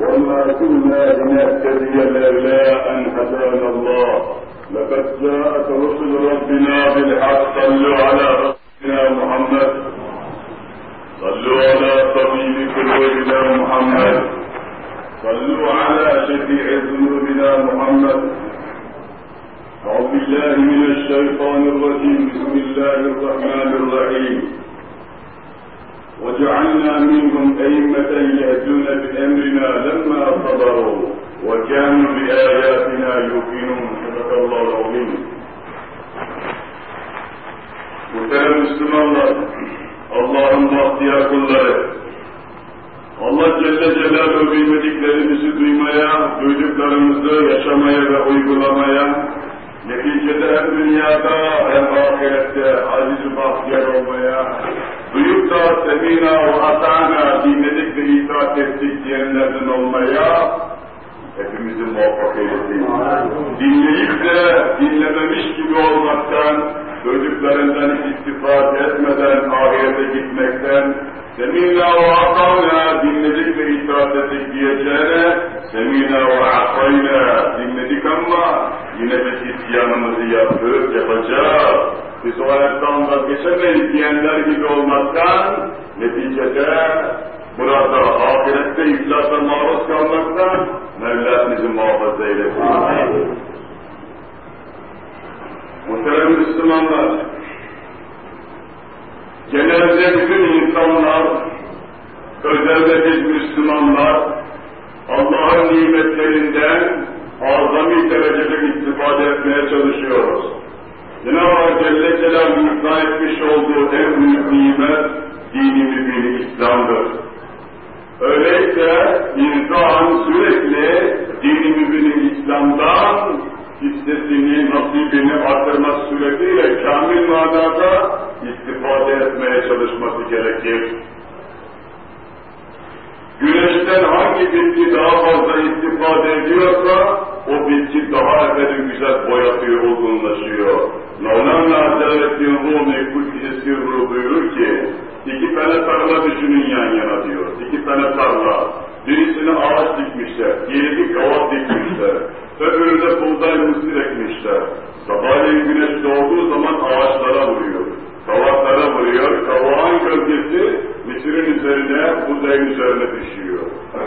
وما كنا لنهتدي لولا أن هدانا الله. لقد جاءت رسل ربنا بالحق. صلوا على رسولنا محمد. صلوا على طبيب قلوبنا محمد. صلوا على شفيع ذنوبنا محمد. أعوذ بالله من الشيطان الرجيم. بسم الله الرحمن الرحيم. وجعلنا منهم أئمة يهدون بأمرنا لما صبروا وكانوا بآياتنا يوقنون صدق الله العظيم Muhterem Müslümanlar, Allah'ın bahtiyar kulları, Allah Celle Celaluhu bilmediklerimizi duymaya, duyduklarımızı yaşamaya ve uygulamaya, neticede hem dünyada hem ahirette aziz bahtiyar olmaya, duyup da semina ve atana dinledik ve itaat ettik diyenlerden olmaya, hepimizi muvaffak eylesin. Dinleyip de dinlememiş gibi olmaktan, çocuklarından istifade etmeden ahirete gitmekten, semina ve atana dinledik ve itaat ettik diyeceğine, semina ve atayna dinledik ama yine de isyanımızı yaptık, yapacağız. Biz o hayattan vazgeçemeyiz diyenler gibi olmaktan, neticede burada ahirette iflasa maruz kalmaktan Mevla bizi muhafaza eylesin. Muhterem Müslümanlar, genelde bütün insanlar, özellikle biz Müslümanlar, Allah'ın nimetlerinden azami derecede istifade etmeye çalışıyoruz. Cenab-ı Hak Celle Celaluhu ihsan etmiş olduğu en büyük nimet dini mübini İslam'dır. Öyleyse insan sürekli dini mübini İslam'dan hissesini, nasibini artırmak suretiyle kamil manada istifade etmeye çalışması gerekir. Güneşten hangi bitki daha fazla istifade ediyorsa o bitki daha efendim güzel boyatıyor, olgunlaşıyor. Mevlana Hazretleri Rumi Kudüs'ü sırrı buyurur ki iki tane tarla düşünün yan yana diyor. İki tane tarla. Birisine ağaç dikmişler, diğeri kavak dikmişler. Öbüründe buğday mısır ekmişler. Sabahleyin güneş doğduğu zaman ağaçlara vuruyor. Kavaklara vuruyor. Kavağın gölgesi misirin üzerine, buğdayın üzerine düşüyor.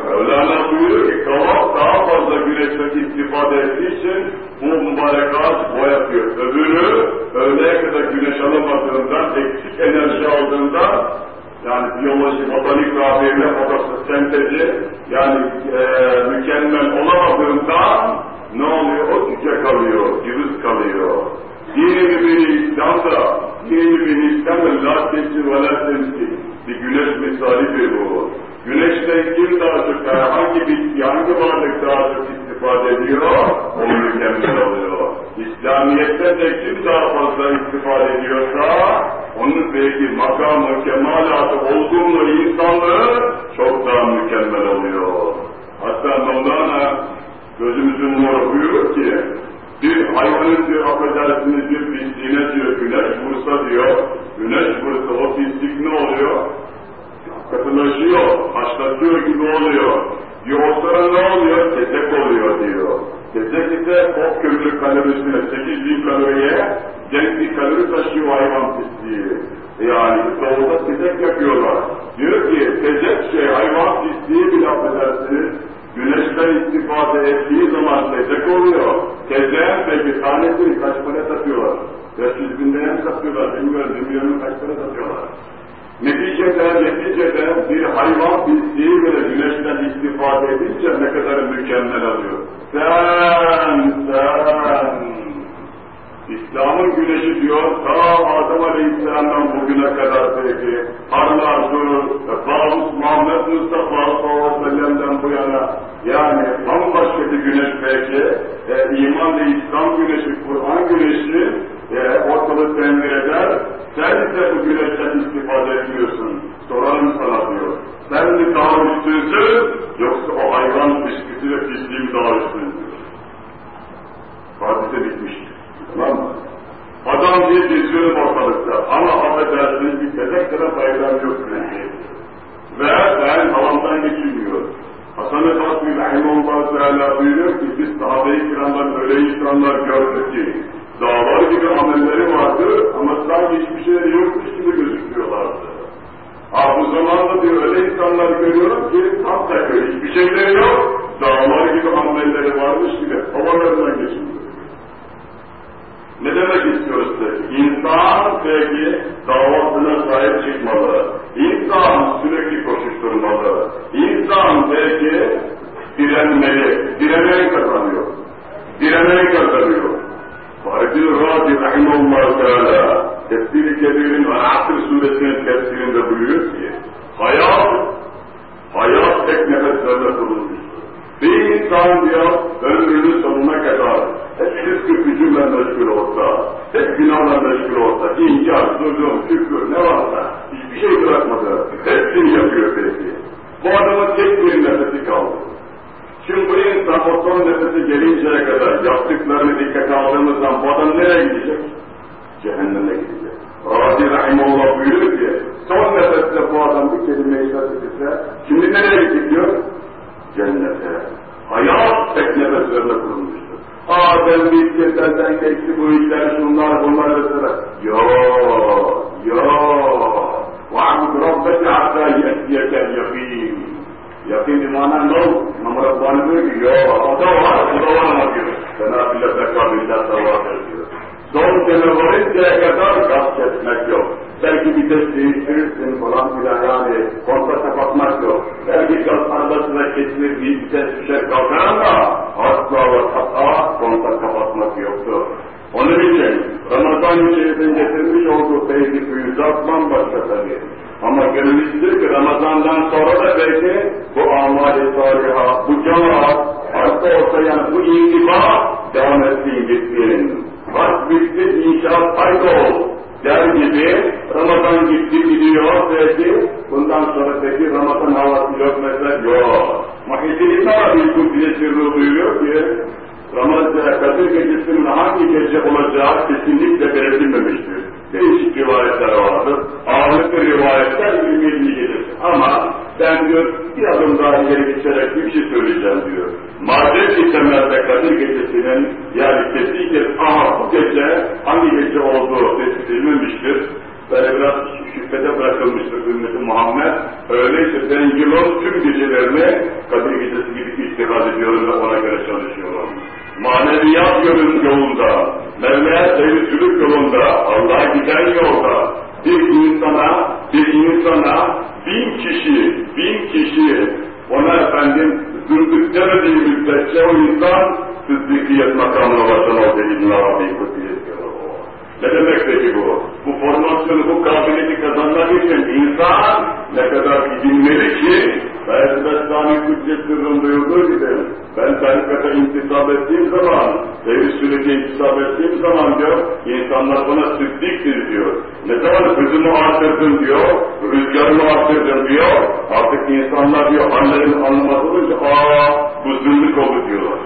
Mevlana buyuruyor ki kavak daha fazla güneşten istifade ettiği için bu mübarek ağaç boyatıyor. Öbürü öğleye kadar güneş alamadığından, eksik enerji aldığından yani biyoloji, botanik tabiriyle fotosentezi yani e, mükemmel olamadığından ne oluyor? O tüke kalıyor, cılız kalıyor. Dini mübini İslam'da, dini mübini İslam'da la temsil ve la temsil. Bir güneş misalidir bu. Güneşten kim daha çok, yani hangi bitki, hangi varlık daha çok istifade ediyor, o mükemmel oluyor. İslamiyet'te de kim daha fazla istifade ediyorsa, onun belki makamı, kemalatı, olgunluğu, insanlığı çok daha mükemmel oluyor. Hatta Mevlana gözümüzün nuru buyurur ki, bir hayvanın diyor affedersiniz bir pisliğine diyor güneş vursa diyor, güneş vursa o pislik ne oluyor? Katılaşıyor, haşlatıyor gibi oluyor. Diyor ne oluyor? Tezek oluyor diyor. Tezek ise o kömür kalorisine 8 bin kaloriye denk bir kalori taşıyor hayvan pisliği. Yani doğuda tezek yapıyorlar. Diyor ki tezek şey hayvan pisliği bile affedersiniz güneşten istifade ettiği zaman tezek oluyor. Tezeğin peki tanesini kaç para satıyorlar? 500 bin liraya mı satıyorlar? Bilmiyorum, bilmiyorum kaç para satıyorlar. Neticede, neticede bir hayvan pisliği bile güneşten istifade edince ne kadar mükemmel oluyor. Sen, sen, İslam'ın güneşi diyor, ta Adem Aleyhisselam'dan bugüne kadar peki, harlar durur, Bağız Muhammed Mustafa sallallahu aleyhi ve bu yana, yani bambaşka bir güneş belki, e, iman ve İslam güneşi, Kur'an güneşi, e, ortalığı temir eder, sen de bu güneşten istifade etmiyorsun, sorarım sana diyor. Sen mi daha üstünsün, yoksa o hayvan bisküvi ve pisliği mi daha üstün diyor. Hadise bitmiştir. Tamam Adam diye şey geziyorum ortalıkta ama affedersiniz bir tezek kadar bayram yok bence. Ve ben halamdan geçilmiyor. Hasan-ı Fatmi Rahimullah Teala buyuruyor ki biz sahabe-i kiramdan öyle insanlar gördük ki dağlar gibi amelleri vardı ama sanki hiçbir şeyleri yokmuş gibi gözüküyorlardı. Ah bu zamanda diyor öyle insanlar görüyorum ki tam takıyor hiçbir şeyleri yok dağlar gibi amelleri varmış gibi havalarından geçilmiyor. Ne demek istiyoruz peki? İnsan peki davasına sahip çıkmalı. İnsan sürekli koşuşturmalı. İnsan peki direnmeli. Direnerek kazanıyor. Direnerek kazanıyor. Fahrettin Razi Rahimullah Teala Tefsir-i Kebir'in Anasır suresinin tefsirinde buyuruyor ki hayat, hayat tek nefeslerle kurulmuştur. Bir insan diyor ömrünün sonuna kadar hep şirk gücüyle meşgul olsa, òdodo Onun için Ramazan-ı Şerif'in getirmiş olduğu teyzi füyüzat bambaşka tabii. Ama gönül ki Ramazan'dan sonra da belki bu amal-i saliha, bu cemaat, hatta olsa yani bu intiba devam etsin gitsin. Bak bitti inşaat kaydol der gibi Ramazan gitti gidiyor belki bundan sonra peki Ramazan havası yok mesela yok. Muhyiddin İbn Arabi Kudüs'ü buyuruyor ki Ramazan Kadir gecesinin hangi gece olacağı kesinlikle belirtilmemiştir. Değişik rivayetler vardır. Ağırlıklı rivayetler ilmi gelir. Ama ben diyor bir adım daha ileri geçerek bir şey söyleyeceğim diyor. Madem ki temelde Kadir gecesinin yani kesinlikle ama bu gece hangi gece olduğu tespit edilmemiştir. Böyle biraz şüphede bırakılmıştır ümmeti Muhammed. Öyleyse ben yılın tüm gecelerini Kadir gecesi gibi istihad ediyorum ve ona göre çalışıyorum maneviyat yolun yolunda, Mevla'ya sevgicilik yolunda, Allah'a giden yolda bir insana, bir insana bin kişi, bin kişi ona efendim zındık demediği müddetçe o insan sıddıkiyet makamına ulaşamaz dediğin Arabi Kudüs'ü ne demek peki bu? Bu formasyonu, bu kabiliyeti kazanmak için insan ne kadar bilinmeli ki Beyaz Bestani Kudüs sırrın buyurduğu gibi ben tarikata intisap ettiğim zaman, devir sünnete intisap ettiğim zaman diyor, insanlar bana sıddıktır diyor. Ne zaman hızımı artırdım diyor, rüzgarımı artırdım diyor, artık insanlar diyor hallerini anlamaz olunca, aa bu zındık oldu diyorlar.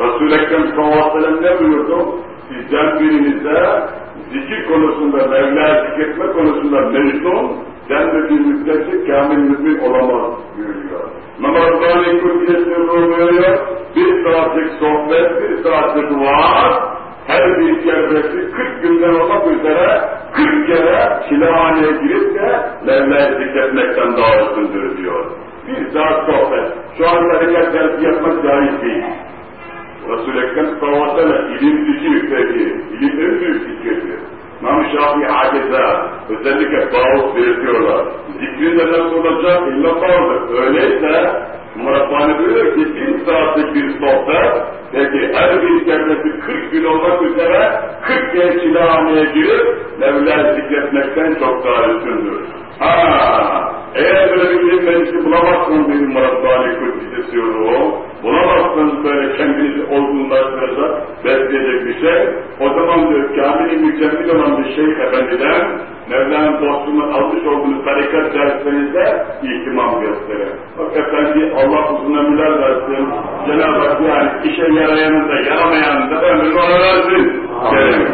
Resul-i Ekrem sallallahu aleyhi ve sellem ne buyurdu? Sizden birinize zikir konusunda, Mevla zikretme konusunda mecnun, denmediği müddetçe kamil mümin olamaz buyuruyor. Namazdan Kudüs'ü buyuruyor, bir saatlik sohbet, bir saatlik vaaz, her bir kerresi 40 günden olmak üzere 40 kere çilehaneye girip de Mevla'yı zikretmekten daha üstündür diyor. Bir saat sohbet. Şu an tarikat dersi yapmak caiz değil. Resul-i Ekrem sallallahu peki. İlim en büyük zikirdir. İmam Şafii Hakeza özellikle bağız belirtiyorlar. Zikrin de nasıl olacak? İlla bağlıdır. Öyleyse Murabbani diyor ki bir saatlik bir sohbet peki her bir kendisi 40 gün olmak üzere 40 kez silahhaneye girip Mevla zikretmekten çok daha üstündür. Ha, eğer böyle bir ilim meclisi bulamazsınız benim Murabbani Kudüs'ü o, bulamazsınız böyle kendinizi olgunlaştıracak, besleyecek bir şey, o zaman diyor kamil-i mükemmel olan bir şeyh efendiden Mevla'nın dostluğundan almış olduğunuz tarikat derslerinizde ihtimam gösterir. Bak efendi Allah uzun ömürler versin, Cenab-ı Hak yani yarayanın da yaramayanın da ömrünü ona versin. Amin.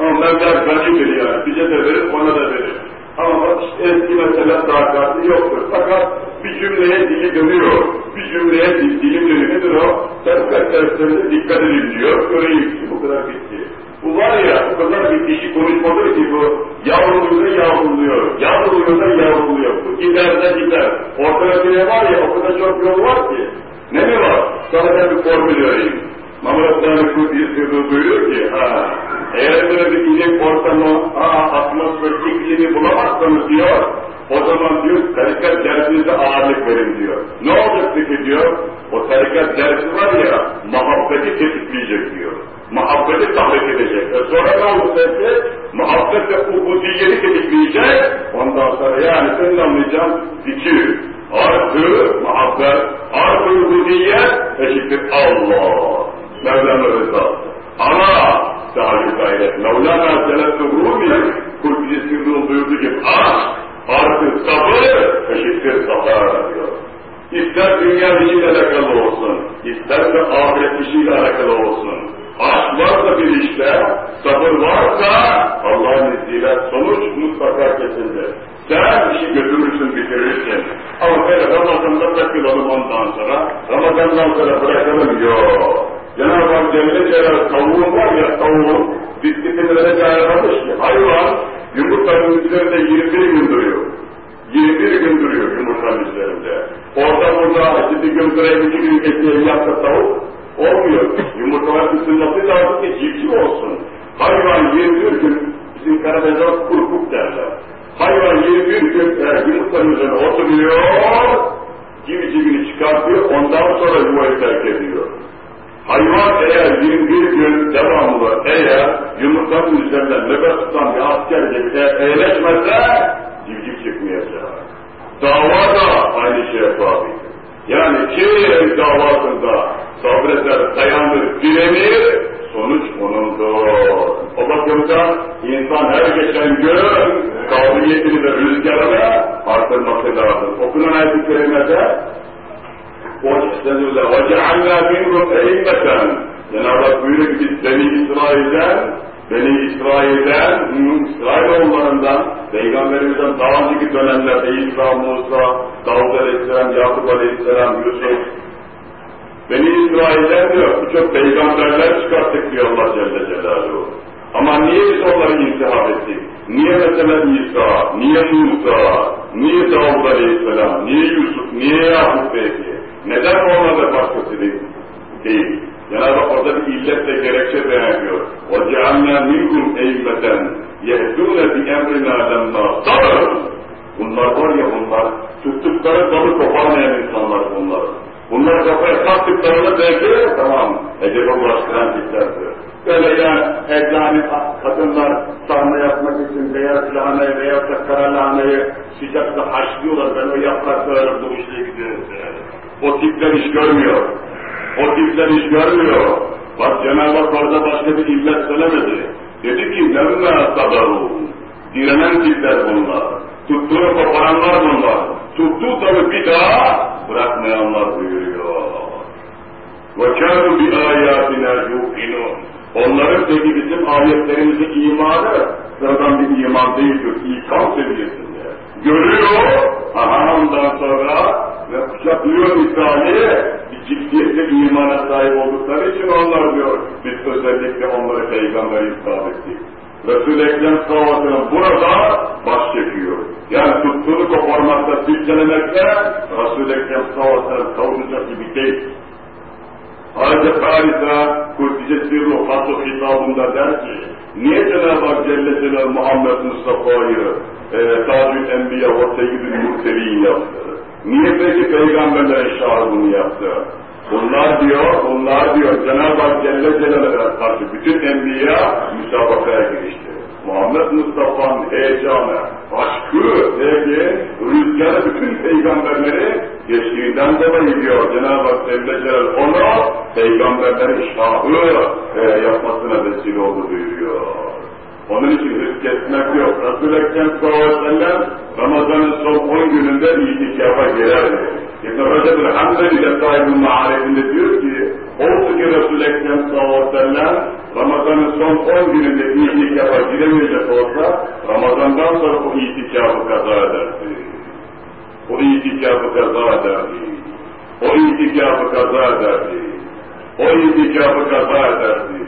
Ama Mevla ganidir yani, bize de verir, ona da verir. Ama bak işte eski mesele takatı yoktur. Fakat bir cümleye dili dönüyor. Bir cümleye dili dönüyor. O? tarikat derslerine dikkat edin diyor, göreyim bu kadar bitti. Bu var ya, bu kadar bir kişi konuşmadır ki bu, yavruluyor da yavruluyor, yavruluyor da yavruluyor. Bu gider de gider. Ortada bir var ya, o kadar çok yol var ki. Ne mi var? Sana ben bir formül vereyim. Mehmet Sami Kudüs'ü buyuruyor ki, ha, eğer böyle bir ilim ortamı, ha, atmosfer iklimi bulamazsanız diyor, o zaman diyor tarikat dersinize ağırlık verin diyor. Ne olacak peki diyor, o tarikat dersi var ya, muhabbeti tetikleyecek diyor. Muhabbeti tahrik edecek. E sonra ne oldu peki? Muhabbet ve ubudiyeti tetikleyecek. Ondan sonra yani senin anlayacağın zikir, artı muhabbet, artı ubudiyet eşittir Allah. Mevlana rızası. Ama daha gayret. Mevlana Celal-i Rumi Kulbisi Sirru'nun buyurduğu gibi aşk artı sabır eşittir zafer diyor. İster dünya işiyle alakalı olsun, ister de ahiret işiyle alakalı olsun. Aşk varsa bir işte, sabır varsa Allah'ın izniyle sonuç mutlaka kesindir. Sen işi götürürsün, bitirirsin. Ama böyle Ramazan'da takılalım ondan sonra, Ramazan'dan sonra bırakalım, yok. Cenab-ı Hak Celle Celal tavuğun var ya tavuğun, disiplinlere ayarlamış ki hayvan yumurtanın üzerinde 21 gün duruyor. 21 gün duruyor yumurtanın üzerinde. Orada burada şimdi gönderen iki gün bekleyen yaptı tavuk olmuyor. Yumurtalar ısınması lazım ki civciv olsun. Hayvan 21 gün bizim Karadeniz'e kurkuk derler. Hayvan 21 gün e, yumurtanın üzerine oturuyor, civcivini çıkartıyor, ondan sonra yuvayı terk ediyor. Hayvan eğer 21 gün devamlı eğer yumurtanın üzerinden nöbet tutan bir asker eğleşmezse civciv çıkmayacak. Dava da aynı şeye tabi. Yani kim davasında sabreder, dayanır, direnir, sonuç onundur. O bakımdan insan her geçen gün kabiliyetini ve rüzgarını artırması lazım. Okunan ayet-i kerimede وَجَعَلْنَا مِنْهُمْ اَيْمَّةً Cenab-ı Hak buyuruyor ki biz Beni İsrail'den, Beni İsrail'den, İsrailoğullarından, Peygamberimizden daha önceki dönemlerde İsa, Musa, Davud Aleyhisselam, Yakup Aleyhisselam, Yusuf, Beni İsrail'den diyor, birçok peygamberler çıkarttık diyor Allah Celle Celaluhu. Ama niye biz onları intihap ettik? Niye mesela İsa, niye Musa, niye Davud Aleyhisselam, niye Yusuf, niye Yakup peki? O tipler iş görmüyor. O tipler iş görmüyor. Bak Cenab-ı Hak orada başka bir illet söylemedi. Dedi ki lemme sabaru. Direnen tipler bunlar. Tuttuğunu koparanlar bunlar. Tuttuğu tabi bir daha bırakmayanlar buyuruyor. Ve kâru bi âyâtina yuhinun. Onların peki bizim ayetlerimizi imanı sıradan bir iman değildir. İkam seviyesinde. Görüyor, aha ondan sonra kucaklıyor İsa'yı, bir ciddiyette imana sahip oldukları için onlar diyor, biz özellikle onları peygamber ispat ettik. Resul-i Ekrem sallallahu burada baş çekiyor. Yani tuttuğunu koparmakta, silkelemekte Resul-i Ekrem sallallahu kavuşacak gibi değil. Hazreti Harisa Kudüs'e Sirru Fasu hitabında der ki, niye Cenab-ı Hak Celle Celal Muhammed Mustafa'yı e, Tacül Enbiya ve Seyyidül Murselin yaptı? Niye peki peygamberlerin şahı bunu yaptı? Bunlar diyor, bunlar diyor Cenab-ı Hak Celle Celal'e karşı bütün enbiya müsabakaya girişti. Muhammed Mustafa'nın heyecanı, aşkı, sevgi, rüzgarı bütün peygamberleri geçtiğinden dolayı diyor Cenab-ı Hak Celle Celal onu peygamberlerin şahı e, yapmasına vesile oldu buyuruyor. Onun için hız kesmek yok. Resul-i Ekrem sallallahu Ramazan'ın son 10 gününde itikafa girerdi. İbn-i Recep-ül Hanbeli sahibi maarifinde diyor ki oldu ki Resul-i Ekrem sallallahu Ramazan'ın son 10 gününde itikafa giremeyecek olsa Ramazan'dan sonra o itikafı kaza ederdi. O itikafı kaza ederdi. O itikafı kaza ederdi. o itikafı kaza ederdi.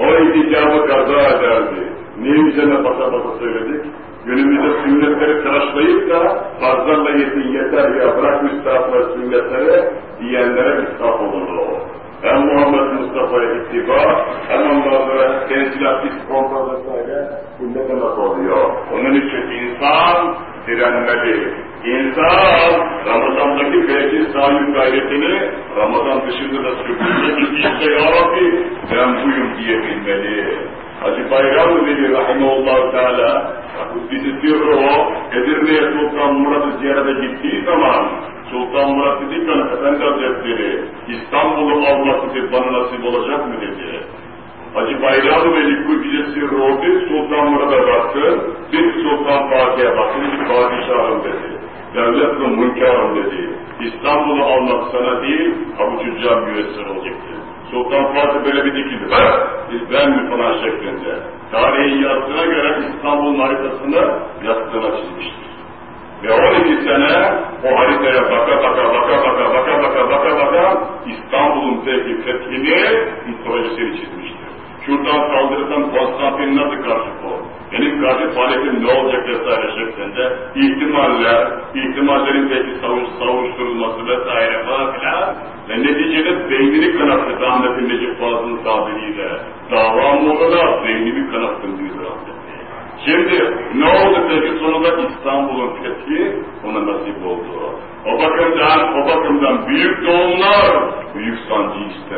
O itikafı kaza ederdi. Niye üzerine basa basa söyledik? Günümüzde sünnetleri tıraşlayıp da fazlarla yetin yeter ya bırak müstahaplar sünnetleri diyenlere müstahap olur o. Hem Muhammed Mustafa'ya ittiba hem sonra tenzilat iskontra vesaire sünnete nasıl oluyor? Onun için insan direnmeli. İnsan Ramazan'daki belki sahip gayretini Ramazan dışında da sürdürecek işte ya Rabbi ben buyum diyebilmeli. Hacı Bayram Veli Rahimullah Teala bizi diyor o Edirne'ye Sultan Murat'ı ziyarete gittiği zaman Sultan Murat dedi ki Efendi Hazretleri İstanbul'u almak dedi bana nasip olacak mı dedi. Hacı Bayram Veli Kudüs'ü Robi Sultan Murat'a baktı, bir Sultan Fatih'e baktı, bir padişahım dedi. Devletle münkarım dedi. İstanbul'u almak sana değil, avucucağım müessir olacaktı. Sultan Fatih böyle bir dikildi. Biz ben mi falan şeklinde. Tarihin yazdığına göre İstanbul'un haritasını yastığına çizmiştir. Ve 12 sene o haritaya baka baka baka baka baka baka baka baka İstanbul'un peki fethini projesini çizmiştir. Şuradan saldırırsan Konstantin nasıl karşı kol? Benim karşı faaliyetim ne olacak vesaire şeklinde ihtimaller, ihtimallerin peki savuş, savuşturulması vesaire falan filan ve neticede beynini kanattı rahmetli Necip Fazıl'ın tabiriyle. Dava uğruna beynimi kanattım diyor rahmetli. Şimdi ne oldu peki sonunda İstanbul'un fethi ona nasip oldu. O bakımdan, o bakımdan büyük doğumlar büyük sancı ister.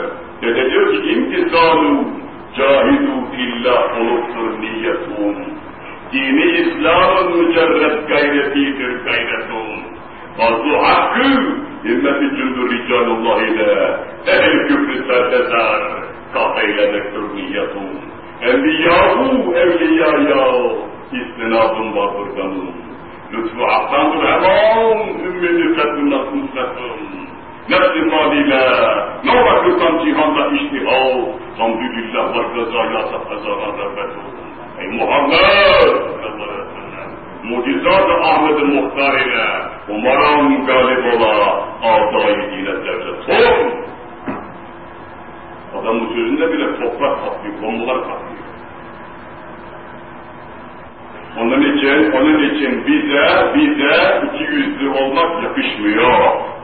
İçin, bize, bize iki yüzlü olmak yakışmıyor.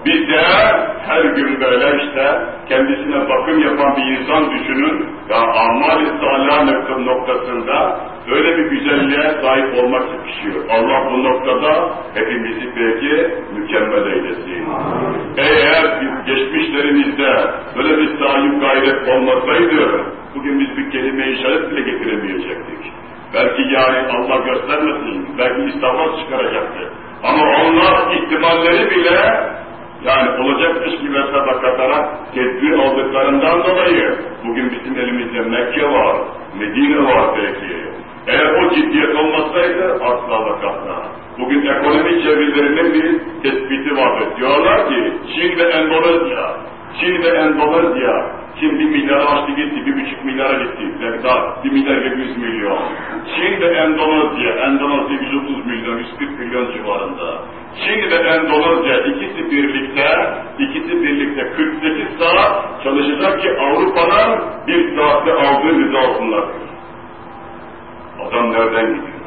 Bize her gün böyle işte kendisine bakım yapan bir insan düşünün ya amal-i noktasında öyle bir güzelliğe sahip olmak yakışıyor. Allah bu noktada hepimizi peki mükemmel eylesin. Eğer geçmişlerimizde böyle bir sahip gayret olmasaydı bugün biz bir kelime işaret bile getiremeyecektik. Belki yani Allah göstermesin, belki İslam'a çıkaracaktı. Ama onlar ihtimalleri bile yani olacakmış gibi sadakatara tedbir aldıklarından dolayı bugün bizim elimizde Mekke var, Medine var belki. Eğer o ciddiyet olmasaydı asla ve katla. Bugün ekonomi çevrelerinin bir tespiti vardır. Diyorlar ki Çin ve Endonezya, Çin ve Endonezya, Çin bir milyara açtı gitti, bir buçuk milyara gitti. Yani daha bir milyar ve yüz milyon. Çin ve Endonezya, Endonezya 130 milyon, 140 milyon civarında. Çin ve Endonezya ikisi birlikte, ikisi birlikte 48 saat çalışacak ki Avrupa'dan bir saatte aldığı rıza alsınlar. Adam nereden gidiyor?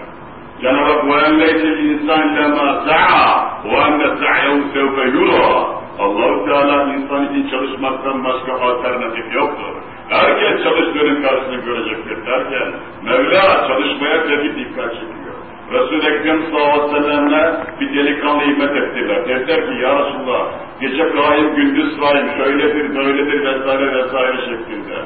Cenab-ı Hak وَاَنْ لَيْسَ الْاِنْسَانِ لَمَا سَعَى وَاَنَّ سَعْيَهُ سَوْفَ يُرَى allah Teala insan için çalışmaktan başka alternatif yoktur. Herkes çalıştığının karşılığını görecektir derken Mevla çalışmaya tabi dikkat çekiyor. Resul-i Ekrem sallallahu bir delikanlı himmet ettiler. Dediler ki ya Resulallah gece kaim gündüz kaim şöyledir böyledir vesaire vesaire şeklinde.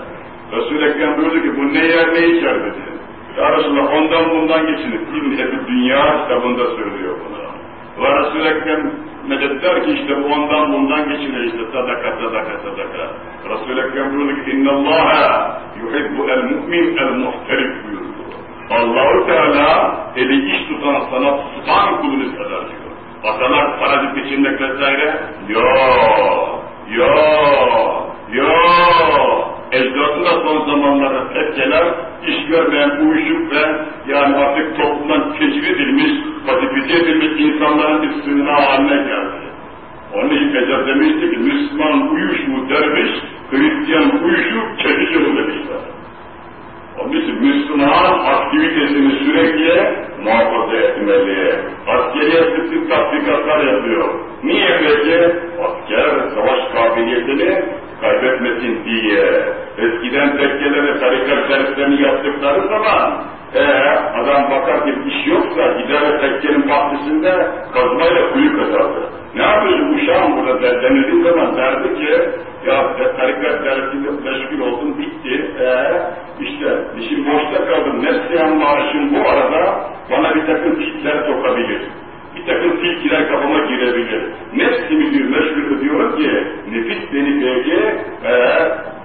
Resul-i Ekrem buyurdu ki bu ne yer ne içer dedi. Ya Resulallah ondan bundan geçinir. İbn-i Dünya kitabında söylüyor bunu. Ve Resul-i Ekrem medet ki işte bu ondan bundan geçinir işte sadaka sadaka sadaka. Resul-i Ekrem buyurdu ki innallâhe yuhibbu el mu'min el muhterif buyurdu. Allahu Teala eli iş tutan sanat tutan kulunu sever diyor. Basamak, parazit biçimlik vesaire. Yo, yo, yo. Ecdatı da son zamanlarda tekkeler iş görmeyen uyuşuk ve yani artık toplumdan keşfedilmiş, pasifize edilmiş insanların sınıra haline geldi. Onun için demişti ki Müslüman uyuşmu derviş, Hristiyan uyuşup çekişir demişler. Onun için Müslüman aktivitesini sürekli muhafaza etmeli. Askeriye sık sık tatbikatlar yapıyor. Niye peki? Asker savaş kabiliyetini kaybetmesin diye. Eskiden tekkelere tarikat derslerini yaptıkları zaman ee, adam bakar ki iş yoksa gider tekkenin bahçesinde kazmayla kuyu kazardı. Ne yapıyorsun uşağım burada der, zaman derdi ki ya tarikat dersinde meşgul oldum bitti. Ee, işte işim boşta kaldım. Neslihan maaşım bu arada bana bir takım kitler sokabilir bir takım tilkiler kafama girebilir. Nefsimi bir meşgul ediyor ki nefis beni belki e,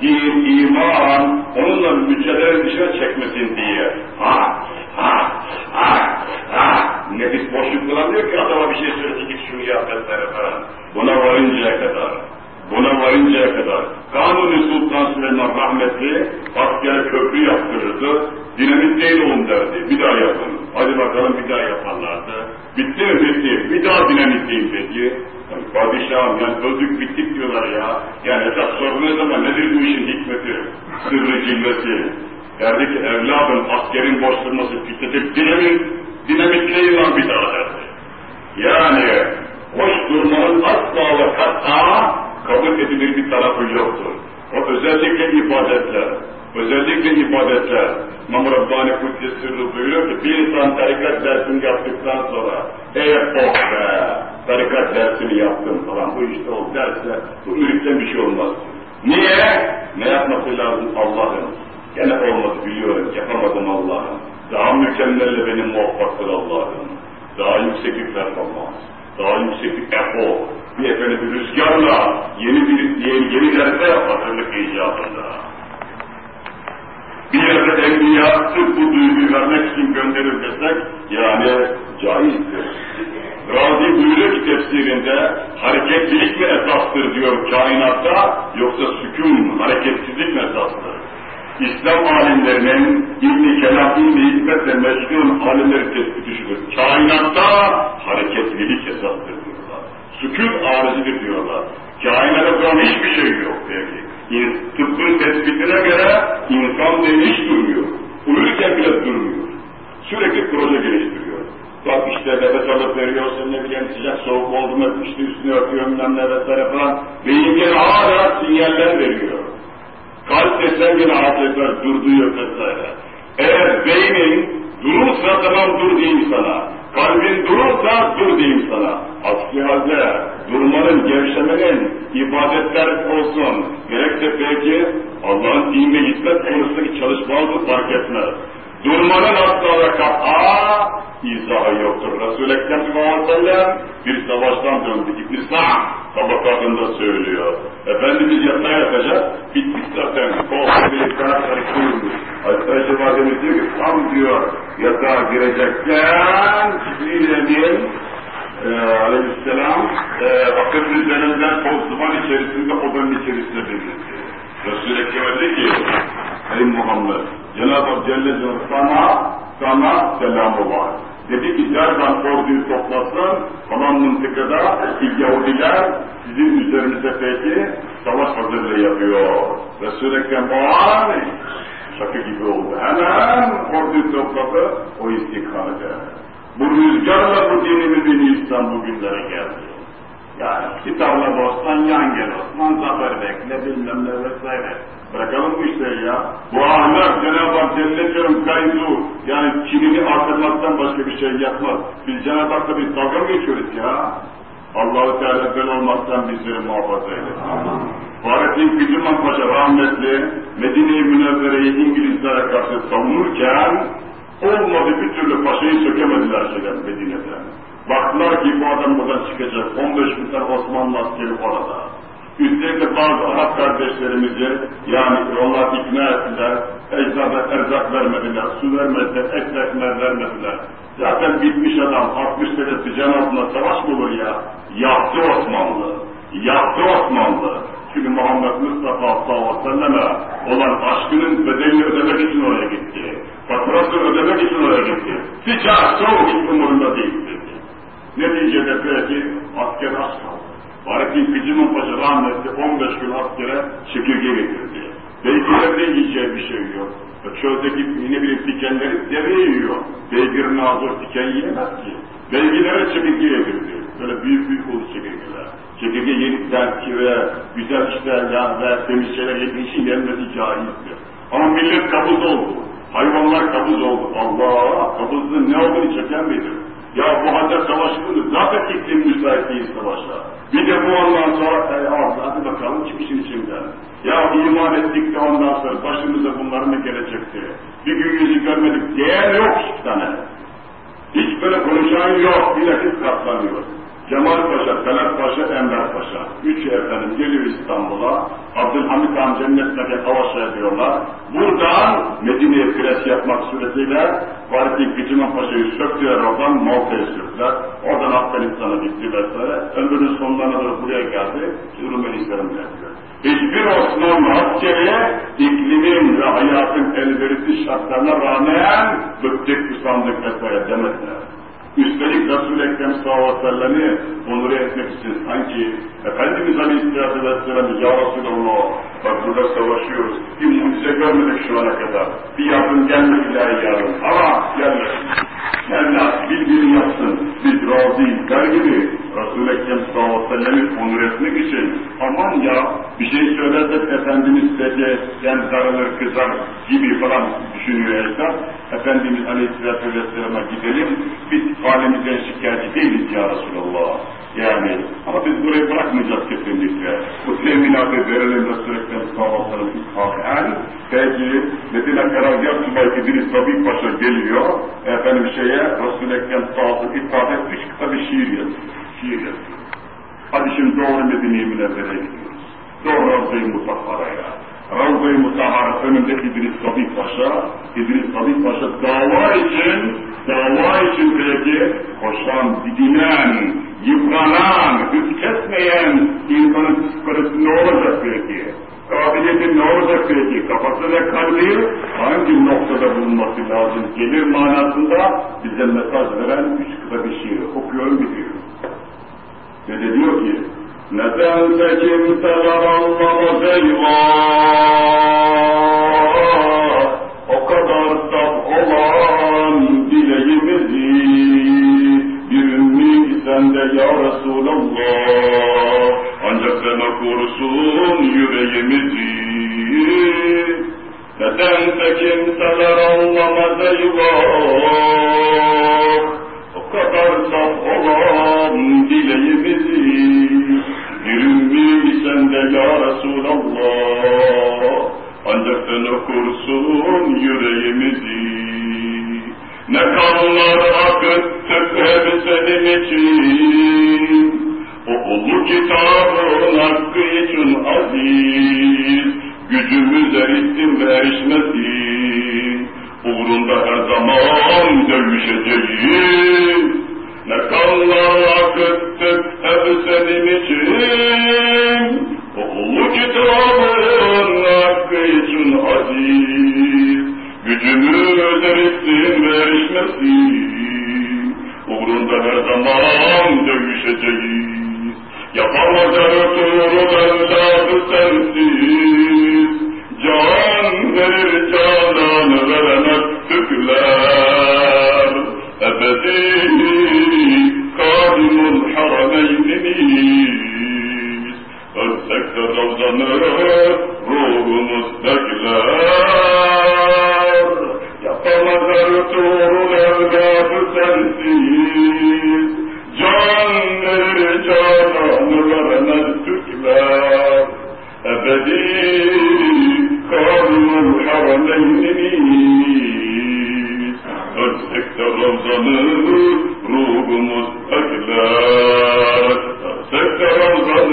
din, iman onunla mücadele dışına çekmesin diye. Ha, ha, ha, ha. Nefis boşluk bulamıyor ki adama bir şey söylesin git şunu yap vesaire falan. Buna varıncaya kadar. Buna varıncaya kadar. Kanuni Sultan Süleyman rahmetli askere köprü yaptırırdı. Dinamit değil oğlum derdi. Bir daha yapın. Hadi bakalım bir daha yaparlardı. Bitti mi bitti. Bir daha dinamitleyim peki. Yani padişahım yani öldük bittik diyorlar ya. Yani esas soru ne zaman nedir bu işin hikmeti? Sırrı cilvesi. Derdi ki evladım askerin boş durması fitnetip dinamit, dinamitleyin lan bir daha derdi. Yani boş durmanın asla ve kat'a kabul edilir bir tarafı yoktur. O özellikle ibadetler, özellikle ibadetler. İmam Rabbani Kudüs Sırrı buyuruyor ki bir insan tarikat dersini yaptıktan sonra ey oh be tarikat dersini yaptım falan bu işte o derse bu ürükten bir şey olmaz. Niye? Ne yapması lazım Allah'ın? Gene olmadı biliyorum yapamadım Allah'ım. Daha mükemmelle benim muvaffaktır Allah'ım. Daha yüksek bir performans, daha yüksek bir efor, bir efendim bir rüzgarla yeni bir yeni, yeni derse hazırlık icabında. Bir yerde enbiya sırf bu duyguyu vermek için gönderir desek yani caizdir. Razi buyuruyor ki tefsirinde hareketlilik mi esastır diyor kainatta yoksa sükun, hareketsizlik mi esastır? İslam alimlerinin ilmi kelam, ilmi hikmetle meşgul alimleri tespiti şudur. Kainatta hareketlilik esastır diyorlar. Sükun arızidir diyorlar. Kainatta duran hiçbir şey yok peki. Tıbbın tespitine göre insan diye hiç durmuyor. Uyurken bile durmuyor. Sürekli proje geliştiriyor. Bak işte nefes alıp veriyorsun ne bileyim sıcak soğuk oldu mu işte üstünü örtüyor bilmem ne vesaire falan. Beyin gene hala sinyaller veriyor. Kalp desen gene adeta durduyor vesaire. Eğer beynin durursa tamam dur diyeyim sana. Kalbin durursa dur diyeyim sana. Aksi halde durmanın, gevşemenin, ibadetler olsun, gerekse belki Allah'ın din ve hizmet konusundaki çalışmaları fark etmez. Durmanın asla ve kat'a izahı yoktur. Resul-i Ekrem sallallahu bir savaştan döndü. İbn-i Sa'd tabakatında söylüyor. Efendimiz yatağa yatacak, bitmiş zaten. Kol bir kanat karıştırılmış. Hazreti Ayşe Validemiz diyor ki tam diyor yatağa girecekken Cibril Emin e, aleyhisselam e, akıllı üzerinden toz duman içerisinde odanın içerisinde belirtti. Resul-i Ekrem dedi ki Muhammed Cenab-ı Hak Celle sana, sana selamı var. Dedi ki derden orduyu toplasın, falan mıntıkada Yahudiler sizin üzerinize peki savaş hazırlığı yapıyor. Resul-i Ekrem şaka gibi oldu. Hemen orduyu topladı, o istikamete. Bu rüzgarla bu dinimizin İslam bugünlere geldi. Yani kitabla bostan yan gel Osman, zafer bekle bilmem ne vesaire. Bırakalım bu işleri ya. Bu ahlak Cenab-ı Hak Celle'nin gayzu yani kinini artırmaktan başka bir şey yapmaz. Biz Cenab-ı Hak'la bir dalga mı geçiyoruz ya? Allah-u Teala böyle olmaktan bizleri muhafaza eylesin. Fahrettin Küçüman Paşa rahmetli Medine-i Münevvere'yi İngilizlere karşı savunurken olmadı bir türlü paşayı sökemediler şeyden Medine'den. Baktılar ki bu adam buradan çıkacak. 15 bin tane Osmanlı askeri orada. Üstelik bazı Arap kardeşlerimizi yani onlar ikna ettiler. Eczada erzak vermediler, su vermediler, ekmek vermediler. Zaten bitmiş adam 60 sene sıcağın altında savaş mı olur ya? Yaktı Osmanlı. Yaktı Osmanlı. Çünkü Muhammed Mustafa sallallahu aleyhi ve olan aşkının bedelini ödemek için oraya gitti. Faturasını ödemek için oraya gitti. Sıcak, soğuk hiç umurunda değil. Neticede belki asker aç kaldı. Fahrettin Kıcım'ın Paşa rahmetli 15 gün askere çekirge getirdi. Beygirlerde yiyeceği bir şey yok. Çöldeki ne bileyim dikenleri deve yiyor. Beygirin ağzı diken yiyemez ki. Beygirlere çekirge getirdi. Böyle büyük büyük oldu çekirgeler. Çekirge yenikten ve güzel işler ya ve temiz şeyler yediği için yenmesi caizdir. Ama millet kabuz oldu. Hayvanlar kabuz oldu. Allah kabuzun ne olduğunu çeken midir? Ya bu halde savaşılır. Zaten iklim müsait değil savaşa. Bir de bu ondan sonra e, abi hadi bakalım çık işin içinden. Ya iman ettik de ondan sonra başımıza bunlar mı gelecekti? Bir gün yüzü görmedik diyen yok iki tane. Hiç böyle konuşan yok. Bilakis katlanıyor. Cemal Paşa, Talat Paşa, Enver Paşa. Üç efendim geliyor İstanbul'a. Abdülhamit Han cennetine savaş ediyorlar. Buradan Medine'ye pres yapmak suretiyle Fatih Gıcıman Paşa'yı söktüler oradan Malta'ya sürdüler. Oradan Afganistan'a gitti vesaire. Ömrünün sonlarına da buraya geldi. Rumenistan'ın yapıyor. Hiçbir Osmanlı askeriye iklimin ve hayatın elverişli şartlarına rağmen bıktık, usandık vesaire demediler. Üstelik Resul-i Ekrem sallallahu aleyhi ve sellem'i onur etmek için sanki Efendimiz Aleyhisselatü Vesselam'ı Ya Resulallah bak burada savaşıyoruz. Bir mucize görmedik şu ana kadar. Bir yardım gelmedi ilahi yardım. Ama gelmesin. Mevla bildiğini yapsın. Biz razıyız der gibi Resul-i Ekrem sallallahu onur etmek için aman ya bir şey söylersek Efendimiz sece yani darılır kızar gibi falan düşünüyor Esra. Efendimiz Aleyhisselatü Vesselam'a gidelim. Biz halimizden şikayetçi değiliz ya Resulallah. Yani ama biz burayı bırakmayacağız kesinlikle. Bu teminatı verelim aleyhi ve sellem Peki Medine Karargah Subayı İdris Tabip Paşa geliyor. Efendim şeye aleyhi ve sellem üç kısa bir şiir yazıyor. Şiir yazıyor. Hadi şimdi doğru Münevvere'ye gidiyoruz. Doğru Ravza-i Mutahhara'ya. Ravza-i Mutahhara önünde İdris Tabip Paşa. İdris Tabip Paşa dava için, dava için peki koşan, didinen, yıpranan, hız kesmeyen insanın psikolojisi ne olacak peki? Kabiliyeti ne olacak peki? Kafası ve kalbi hangi noktada bulunması lazım? Gelir manasında bize mesaj veren üç kısa bir şiir. Okuyorum bitiriyorum. Ve de diyor ki, Nedense kimseler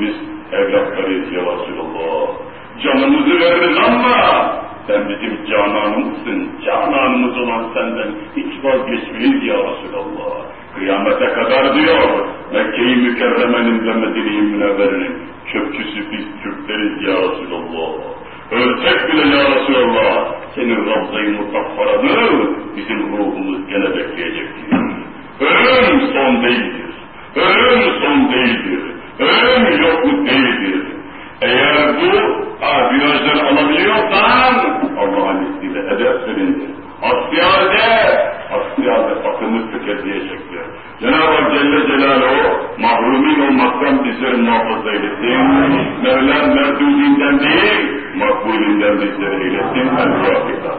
Biz evlatlarıyız ya Resulallah. Canımızı veririz ama sen bizim cananımızsın. Cananımız olan senden hiç vazgeçmeyiz ya Resulallah. Kıyamete kadar diyor Mekke-i Mükerreme'nin ve Medine-i Münevvere'nin çöpçüsü biz Türkleriz ya Resulallah. Ölsek bile ya Resulallah senin Ravza-i Mutaffaranı bizim ruhumuz gene bekleyecek. Ölüm son değildir. Ölüm son değildir. Ölüm yokluk değildir. Eğer bu ha, virajları alabiliyorsan Allah'ın izniyle hedef senindir. Asyade, asyade bakımı tüketiyecektir. Cenab-ı Hak Celle Celaluhu mahrumin olmaktan bizleri muhafaza eylesin. Mevlam merdudinden değil, makbulinden bizleri eylesin. El-Fatiha.